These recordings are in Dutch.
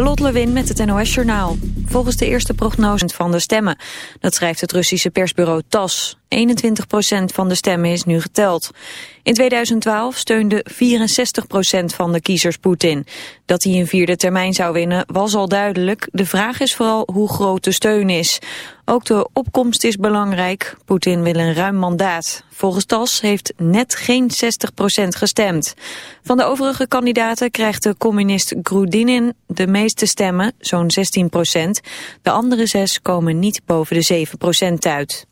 Lot met het NOS Journaal. Volgens de eerste prognose van de stemmen. Dat schrijft het Russische persbureau TAS. 21% van de stemmen is nu geteld. In 2012 steunde 64% van de kiezers Poetin. Dat hij een vierde termijn zou winnen was al duidelijk. De vraag is vooral hoe groot de steun is. Ook de opkomst is belangrijk. Poetin wil een ruim mandaat. Volgens TAS heeft net geen 60% gestemd. Van de overige kandidaten krijgt de communist Grudinin de meeste stemmen, zo'n 16% De andere zes komen niet boven de 7% uit.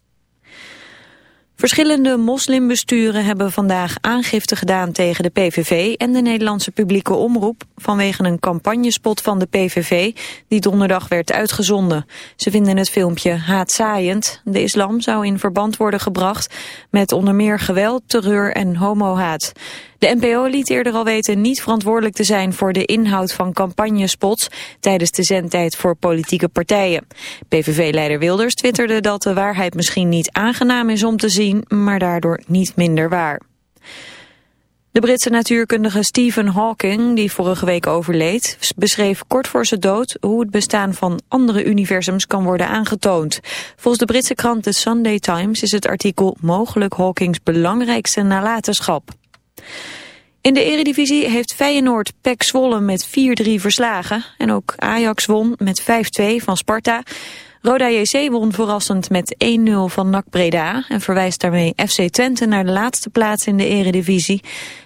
Verschillende moslimbesturen hebben vandaag aangifte gedaan tegen de PVV en de Nederlandse publieke omroep vanwege een campagnespot van de PVV die donderdag werd uitgezonden. Ze vinden het filmpje haatzaaiend. De islam zou in verband worden gebracht met onder meer geweld, terreur en homohaat. De NPO liet eerder al weten niet verantwoordelijk te zijn voor de inhoud van campagnespots tijdens de zendtijd voor politieke partijen. PVV-leider Wilders twitterde dat de waarheid misschien niet aangenaam is om te zien, maar daardoor niet minder waar. De Britse natuurkundige Stephen Hawking, die vorige week overleed, beschreef kort voor zijn dood hoe het bestaan van andere universums kan worden aangetoond. Volgens de Britse krant The Sunday Times is het artikel mogelijk Hawkings belangrijkste nalatenschap. In de eredivisie heeft Feyenoord PEC Zwolle met 4-3 verslagen. En ook Ajax won met 5-2 van Sparta. Roda JC won verrassend met 1-0 van NAC Breda... en verwijst daarmee FC Twente naar de laatste plaats in de eredivisie.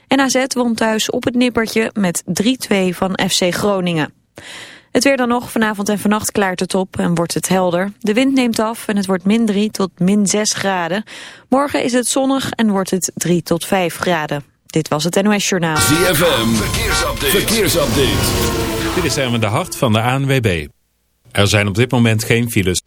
En AZ won thuis op het nippertje met 3-2 van FC Groningen. Het weer dan nog. Vanavond en vannacht klaart het op en wordt het helder. De wind neemt af en het wordt min 3 tot min 6 graden. Morgen is het zonnig en wordt het 3 tot 5 graden. Dit was het NOS Journaal. ZFM, verkeersupdate. verkeersupdate. Dit is Erwin de Hart van de ANWB. Er zijn op dit moment geen files.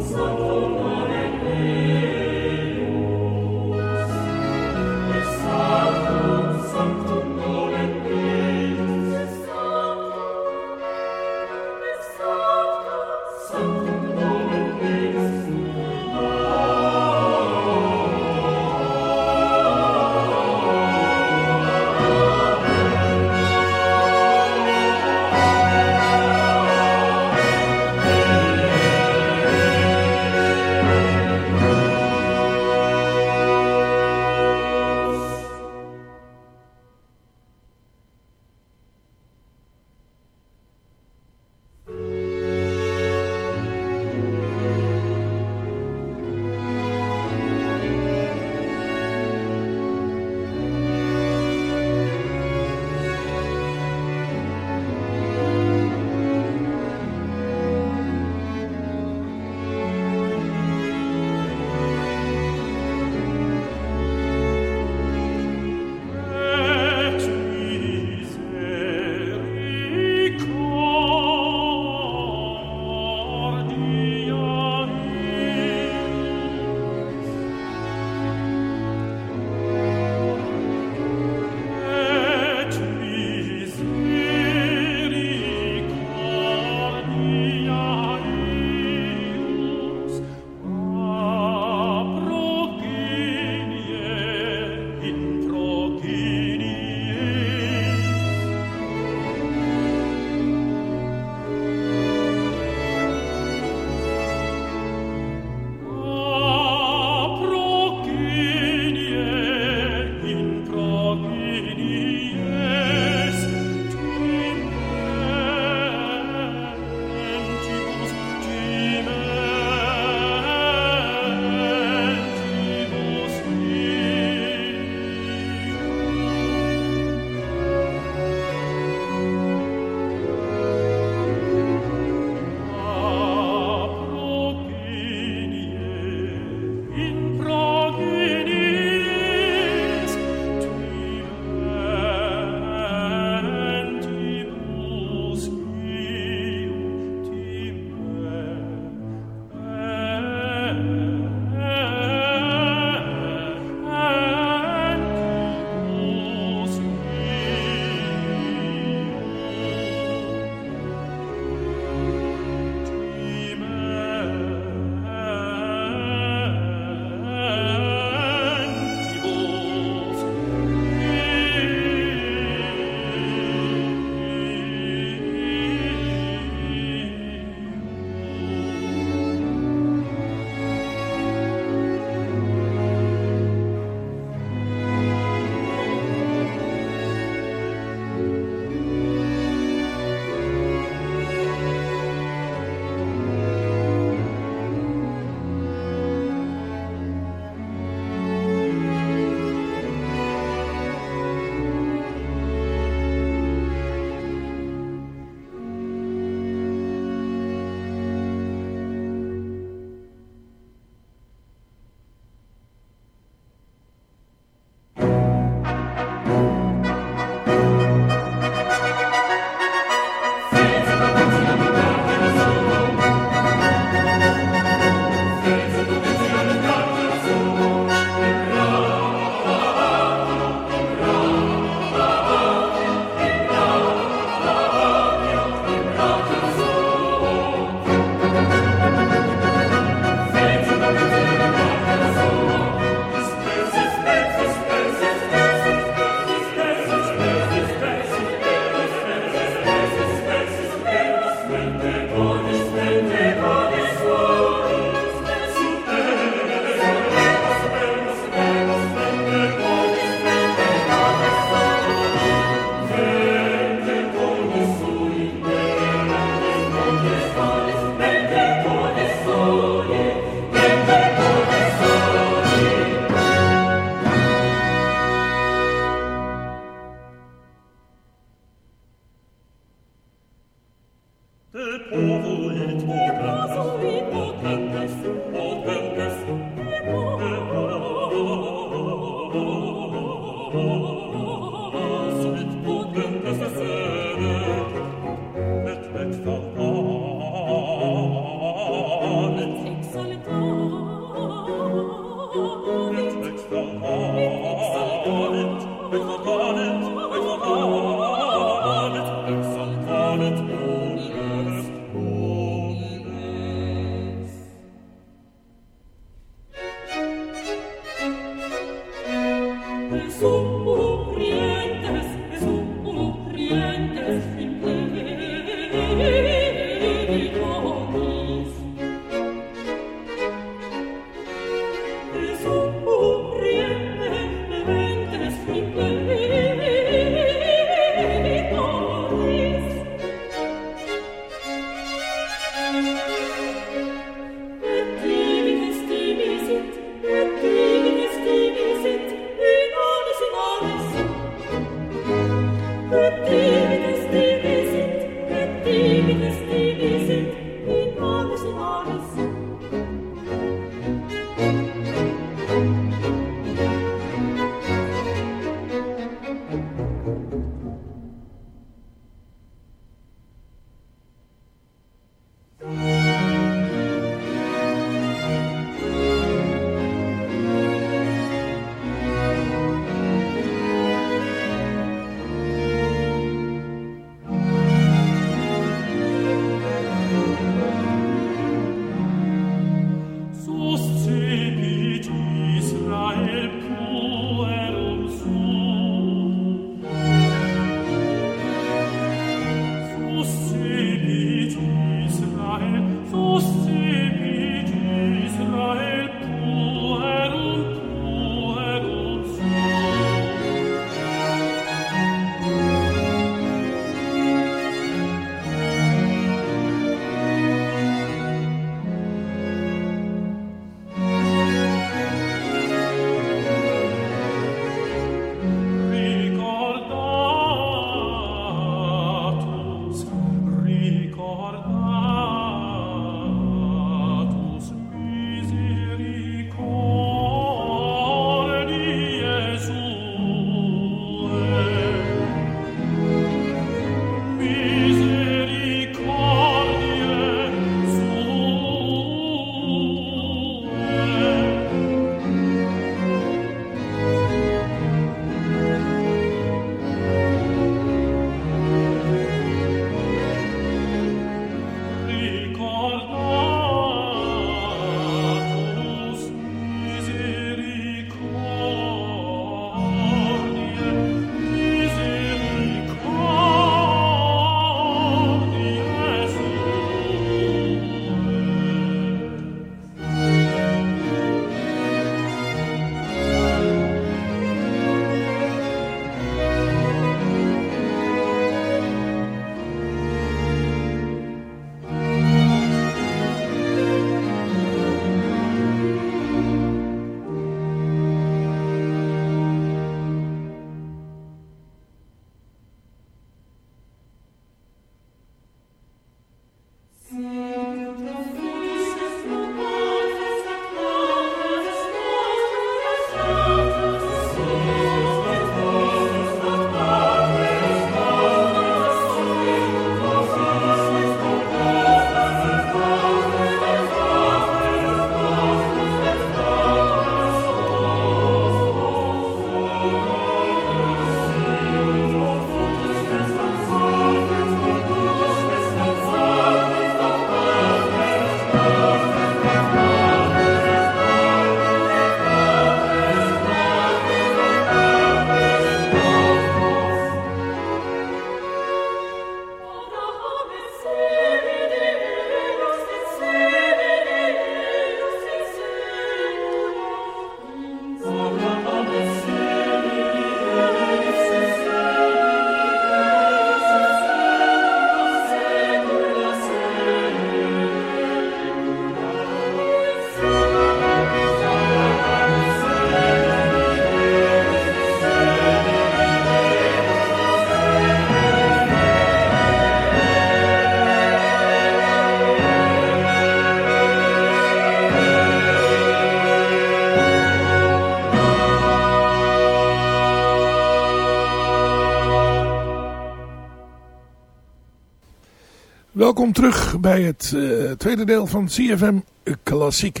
Welkom terug bij het uh, tweede deel van CFM Klassiek.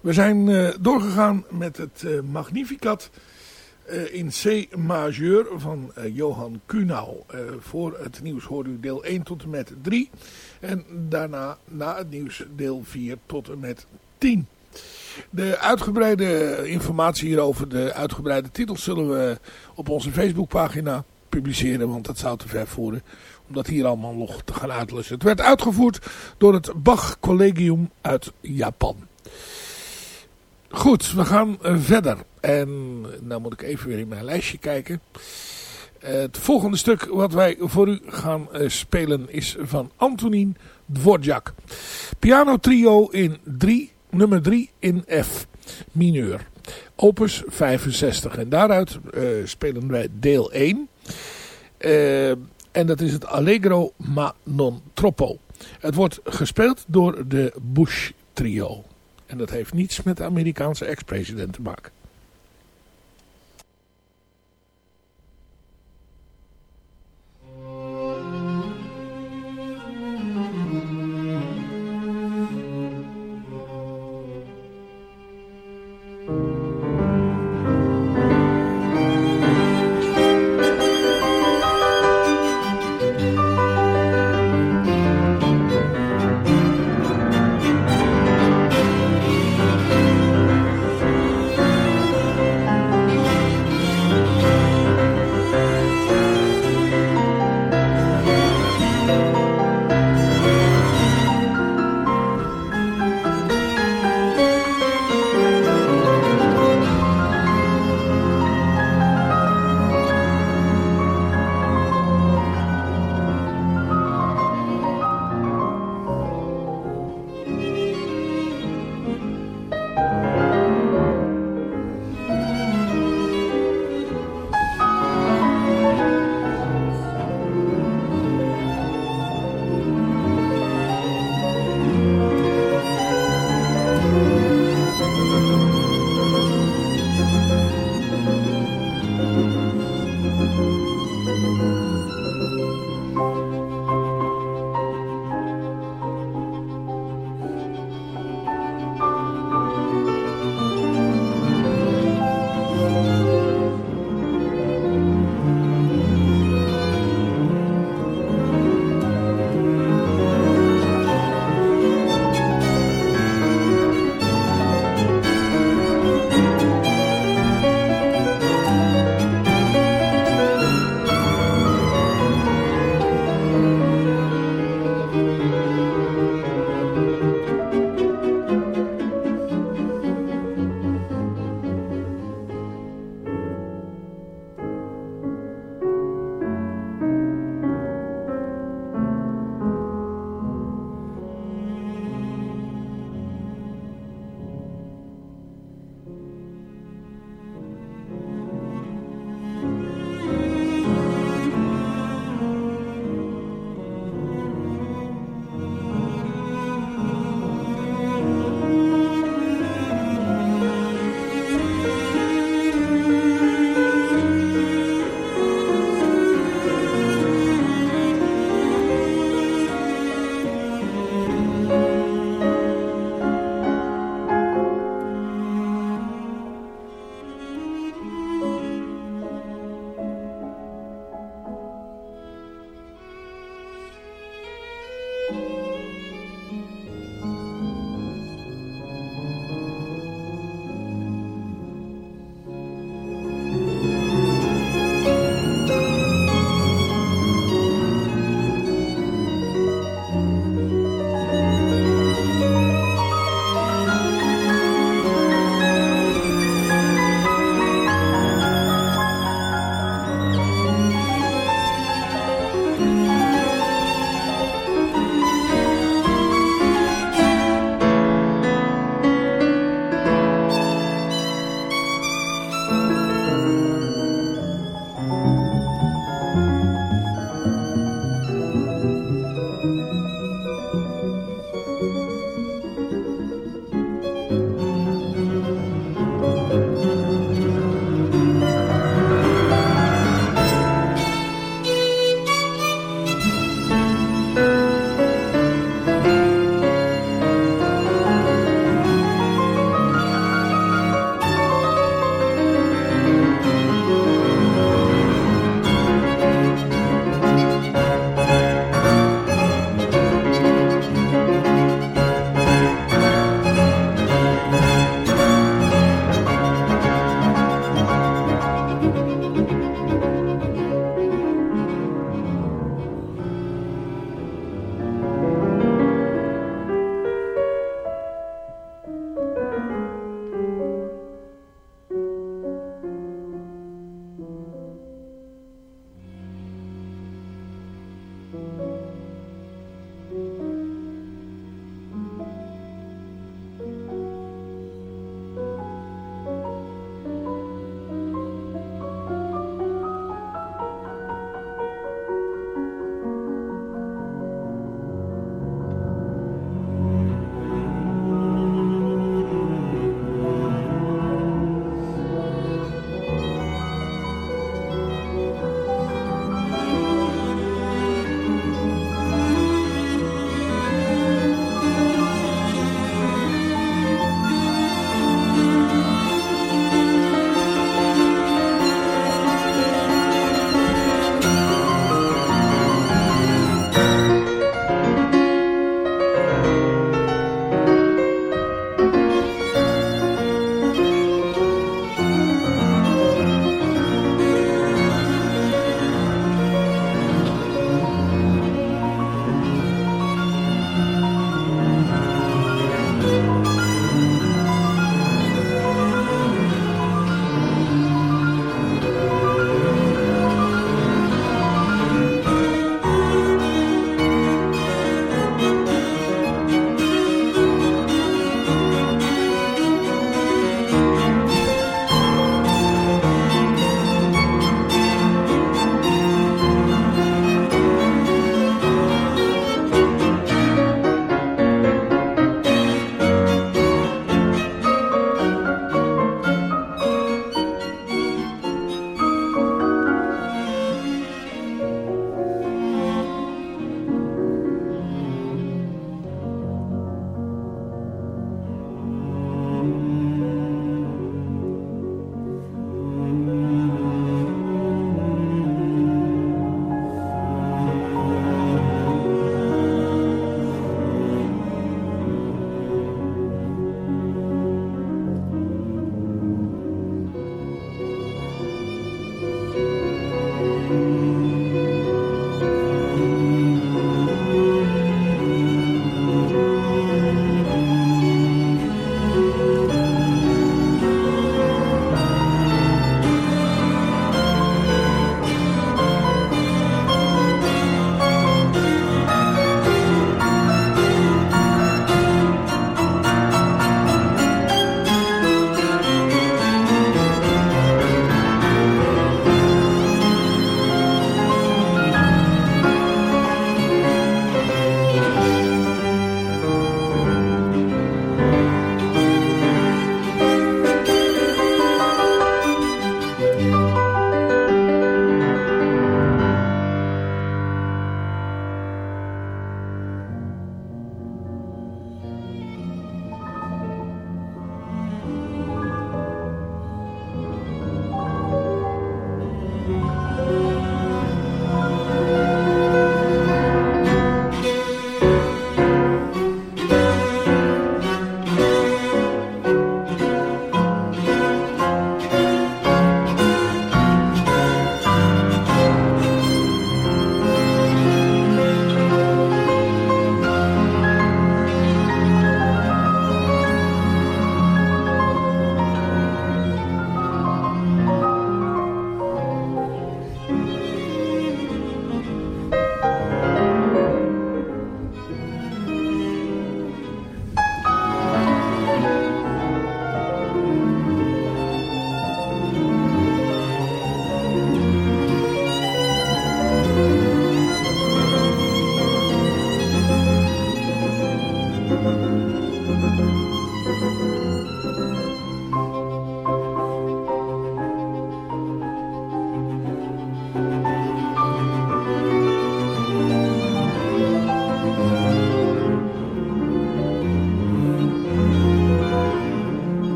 We zijn uh, doorgegaan met het uh, Magnificat in C majeur van Johan Kuhnau. voor het nieuws hoorde u deel 1 tot en met 3. En daarna na het nieuws deel 4 tot en met 10. De uitgebreide informatie hierover, de uitgebreide titels zullen we op onze Facebookpagina publiceren. Want dat zou te ver voeren om dat hier allemaal nog te gaan uitlussen. Het werd uitgevoerd door het Bach Collegium uit Japan. Goed, we gaan verder. En nou moet ik even weer in mijn lijstje kijken. Het volgende stuk wat wij voor u gaan spelen is van Antonin Dvorak. Piano trio in 3, nummer 3 in F mineur. Opus 65. En daaruit spelen wij deel 1. Uh, en dat is het Allegro ma non troppo. Het wordt gespeeld door de Bush trio. En dat heeft niets met de Amerikaanse ex-president te maken.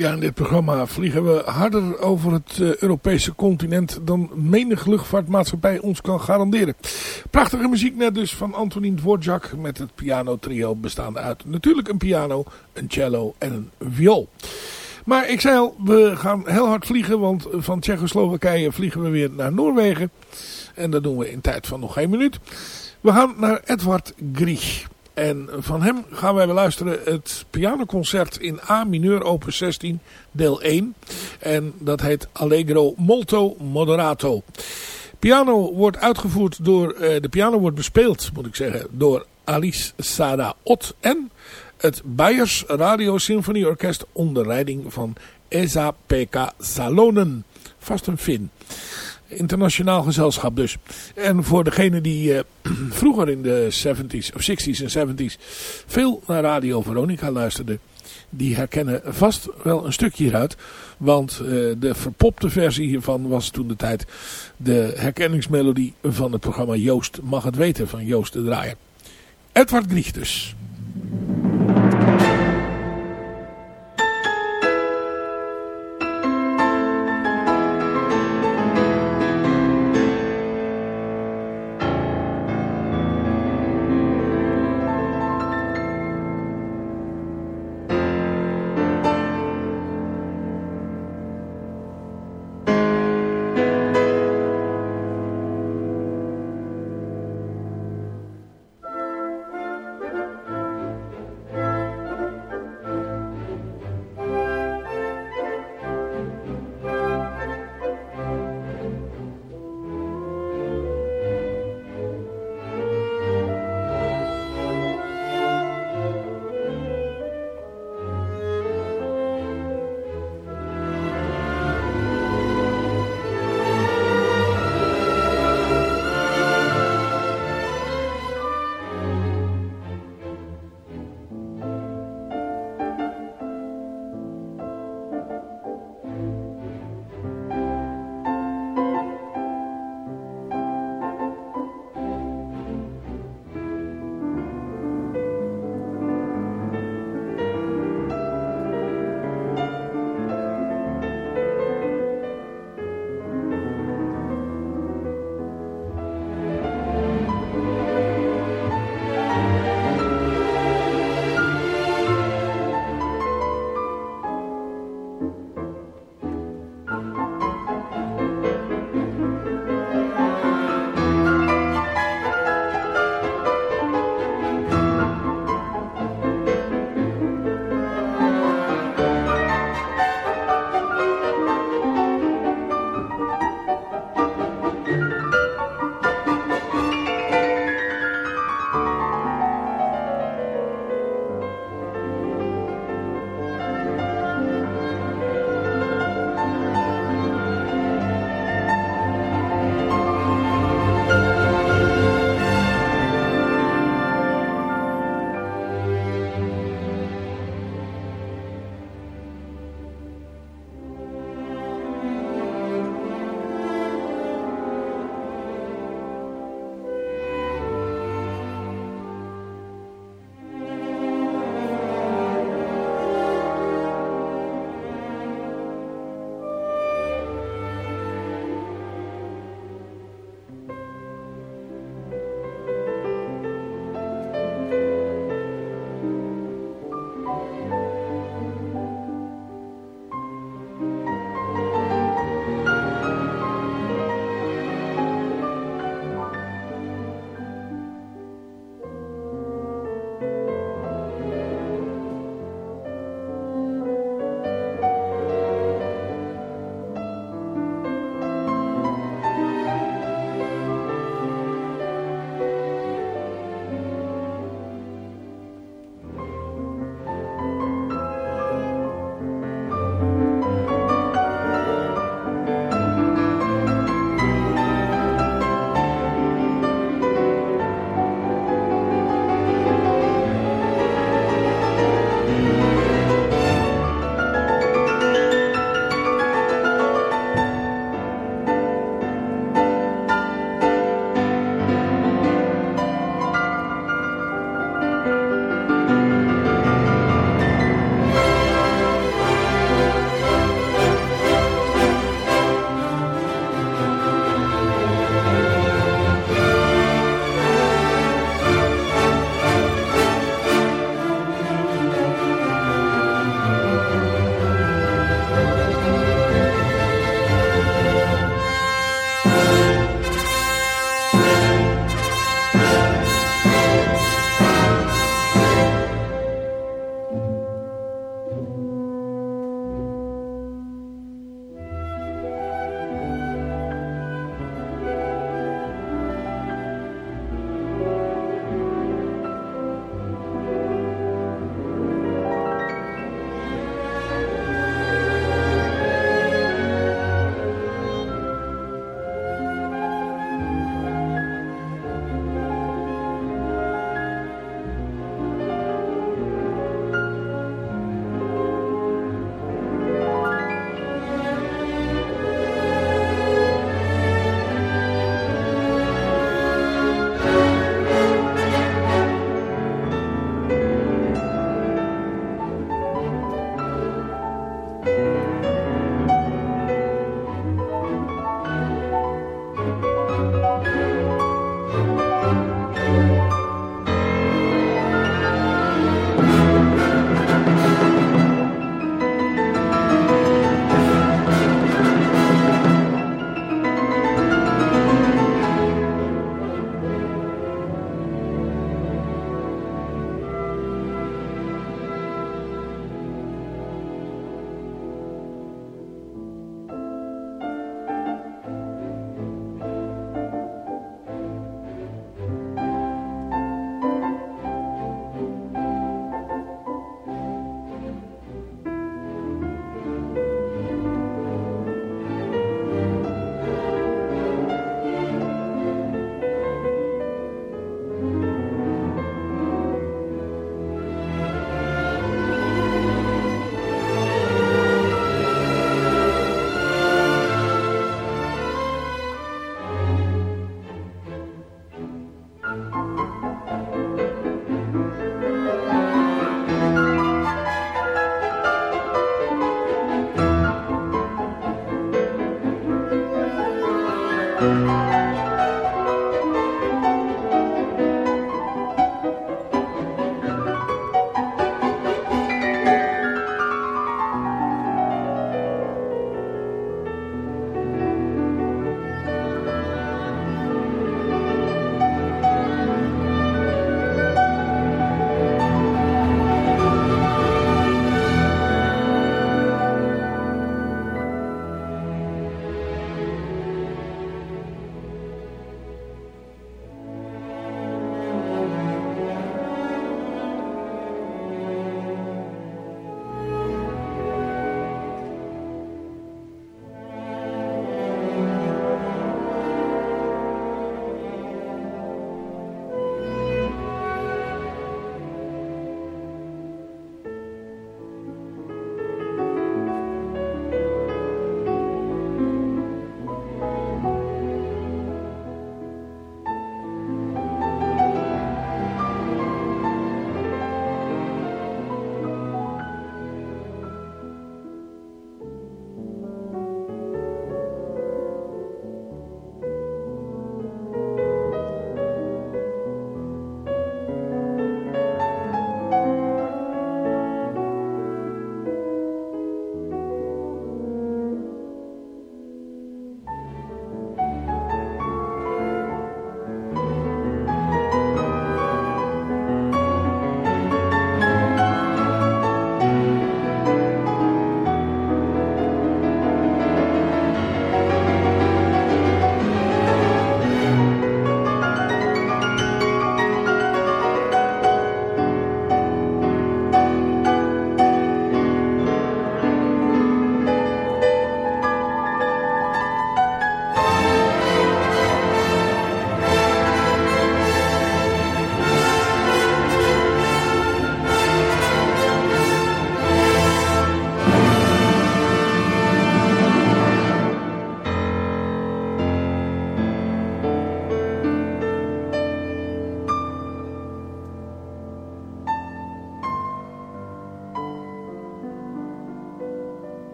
Ja, in dit programma vliegen we harder over het uh, Europese continent dan menig luchtvaartmaatschappij ons kan garanderen. Prachtige muziek net dus van Antonin Dvorak met het piano trio bestaande uit natuurlijk een piano, een cello en een viool. Maar ik zei al, we gaan heel hard vliegen, want van Tsjechoslowakije vliegen we weer naar Noorwegen. En dat doen we in tijd van nog geen minuut. We gaan naar Edward Grieg. En van hem gaan wij beluisteren het pianoconcert in A mineur opus 16 deel 1. En dat heet Allegro molto moderato. Piano wordt uitgevoerd door, uh, de piano wordt bespeeld moet ik zeggen, door Alice Sada Ott en het Bayers Radio Symfonieorkest onder leiding van Esa Pekka Salonen. Vast een Fin internationaal gezelschap dus. En voor degene die uh, vroeger in de 70s of 60s en 70s veel naar Radio Veronica luisterde. Die herkennen vast wel een stukje hieruit. Want uh, de verpopte versie hiervan was toen de tijd de herkenningsmelodie van het programma Joost mag het weten van Joost de Draaier. Edward Grieg dus.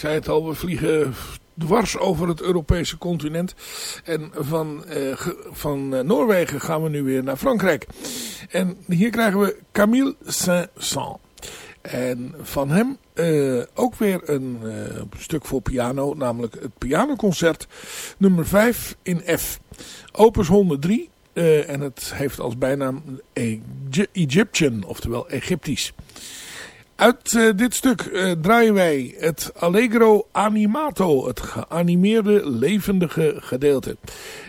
Zei het al, we vliegen dwars over het Europese continent. En van, uh, van uh, Noorwegen gaan we nu weer naar Frankrijk. En hier krijgen we Camille Saint-Saëns. En van hem uh, ook weer een stuk voor piano, namelijk het pianoconcert nummer 5 in F. Opus 103 en het heeft als bijnaam Egyptian, oftewel Egyptisch. Uit uh, dit stuk uh, draaien wij het Allegro Animato, het geanimeerde levendige gedeelte.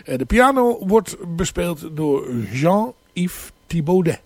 Uh, de piano wordt bespeeld door Jean-Yves Thibaudet.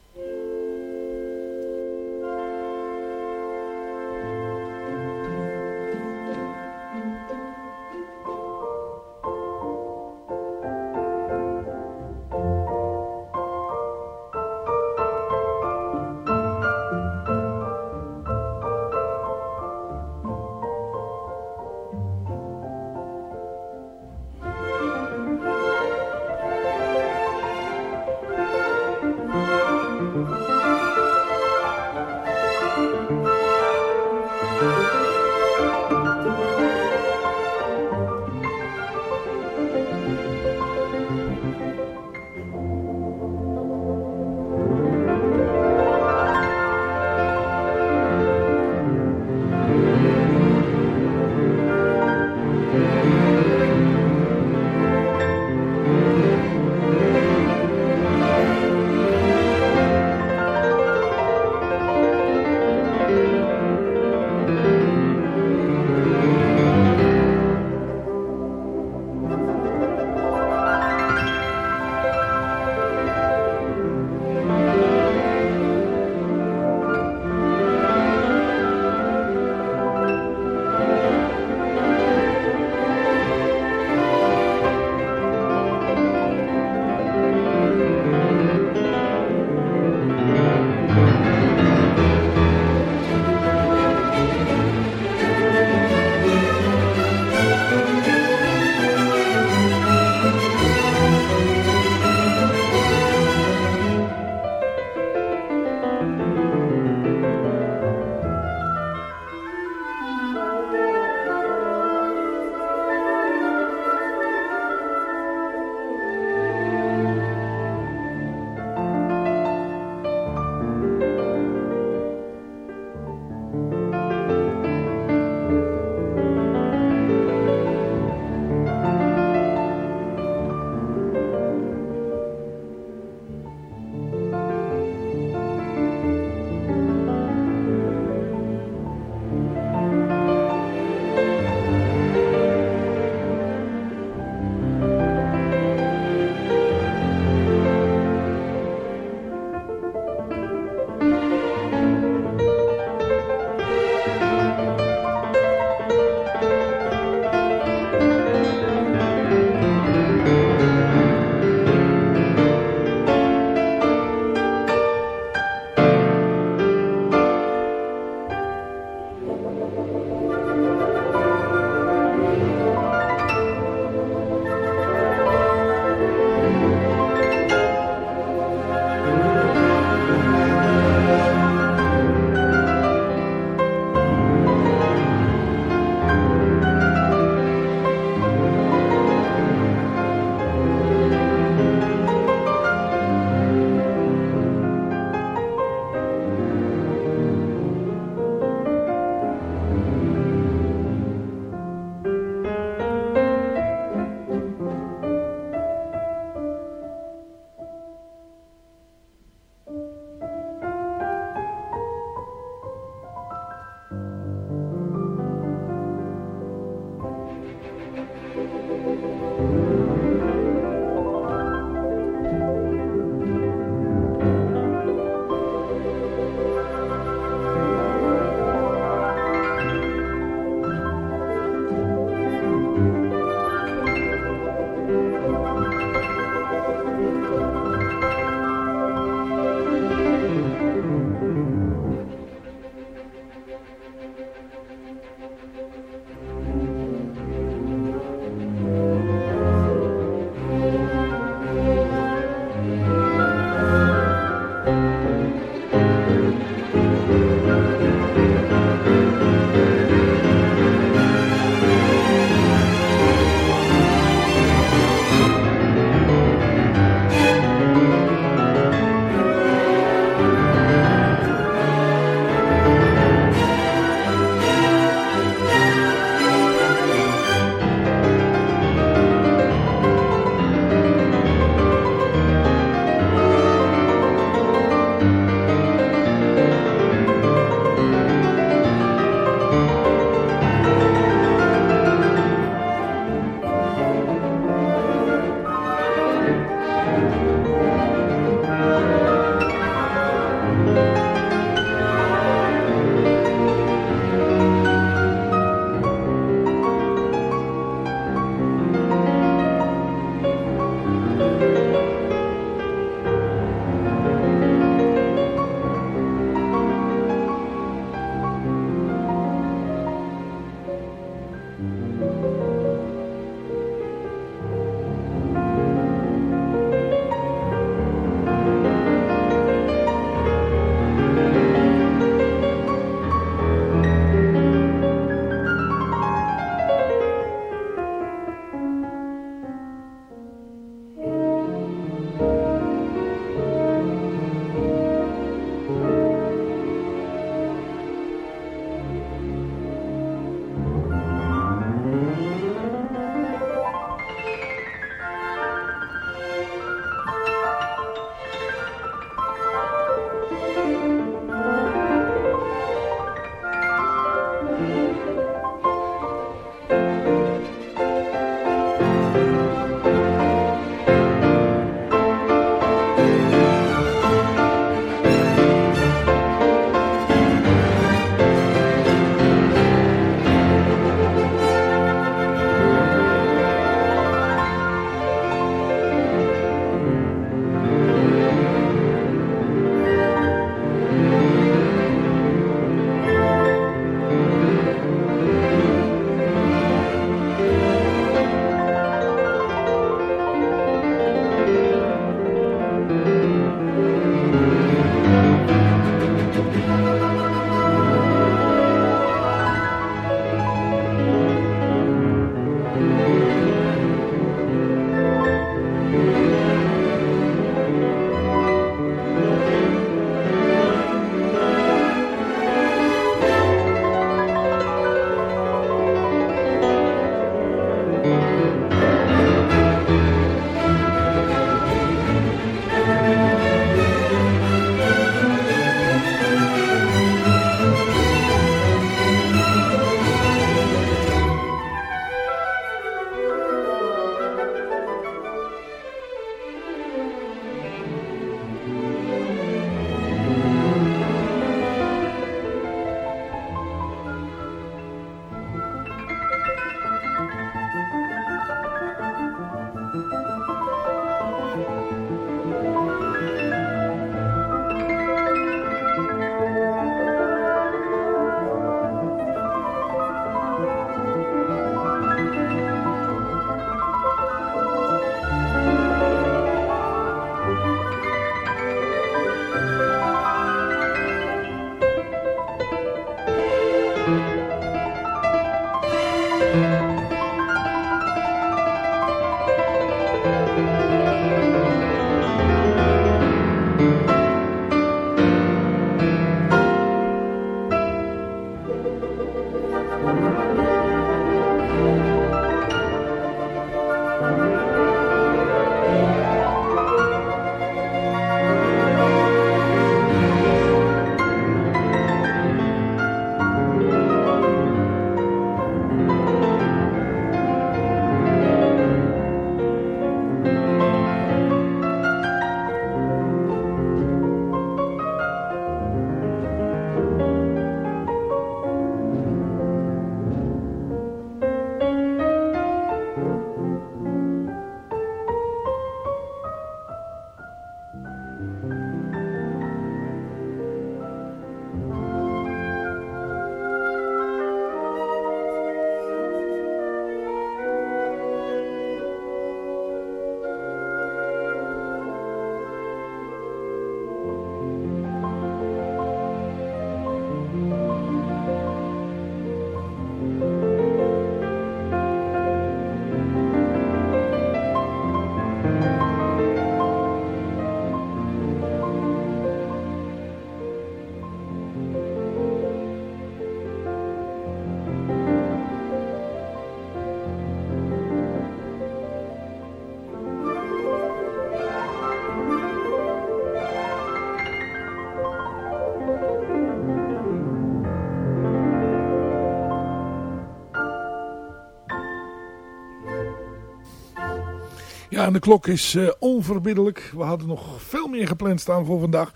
De klok is uh, onverbiddelijk. We hadden nog veel meer gepland staan voor vandaag.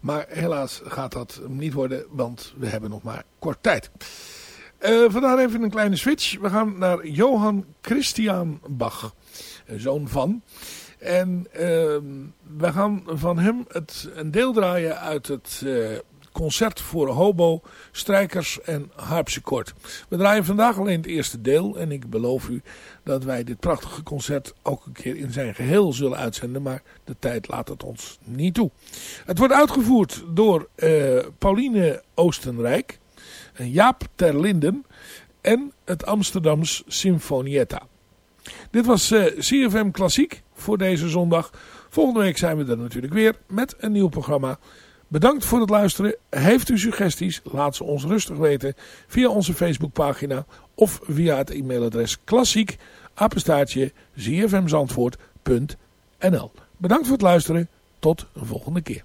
Maar helaas gaat dat niet worden, want we hebben nog maar kort tijd. Uh, vandaar even een kleine switch. We gaan naar Johann Christian Bach, zoon van. En uh, we gaan van hem het, een deel draaien uit het uh, concert voor hobo, strijkers en harpsichord. We draaien vandaag alleen het eerste deel en ik beloof u dat wij dit prachtige concert ook een keer in zijn geheel zullen uitzenden, maar de tijd laat het ons niet toe. Het wordt uitgevoerd door uh, Pauline Oostenrijk, Jaap Terlinden en het Amsterdams Sinfonietta. Dit was uh, CFM Klassiek voor deze zondag. Volgende week zijn we er natuurlijk weer met een nieuw programma. Bedankt voor het luisteren. Heeft u suggesties? Laat ze ons rustig weten via onze Facebookpagina of via het e-mailadres klassiek apenstaartje zfmzandvoort.nl Bedankt voor het luisteren. Tot een volgende keer.